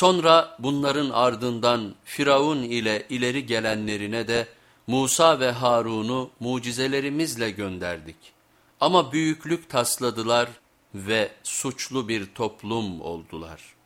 Sonra bunların ardından Firavun ile ileri gelenlerine de Musa ve Harun'u mucizelerimizle gönderdik. Ama büyüklük tasladılar ve suçlu bir toplum oldular.''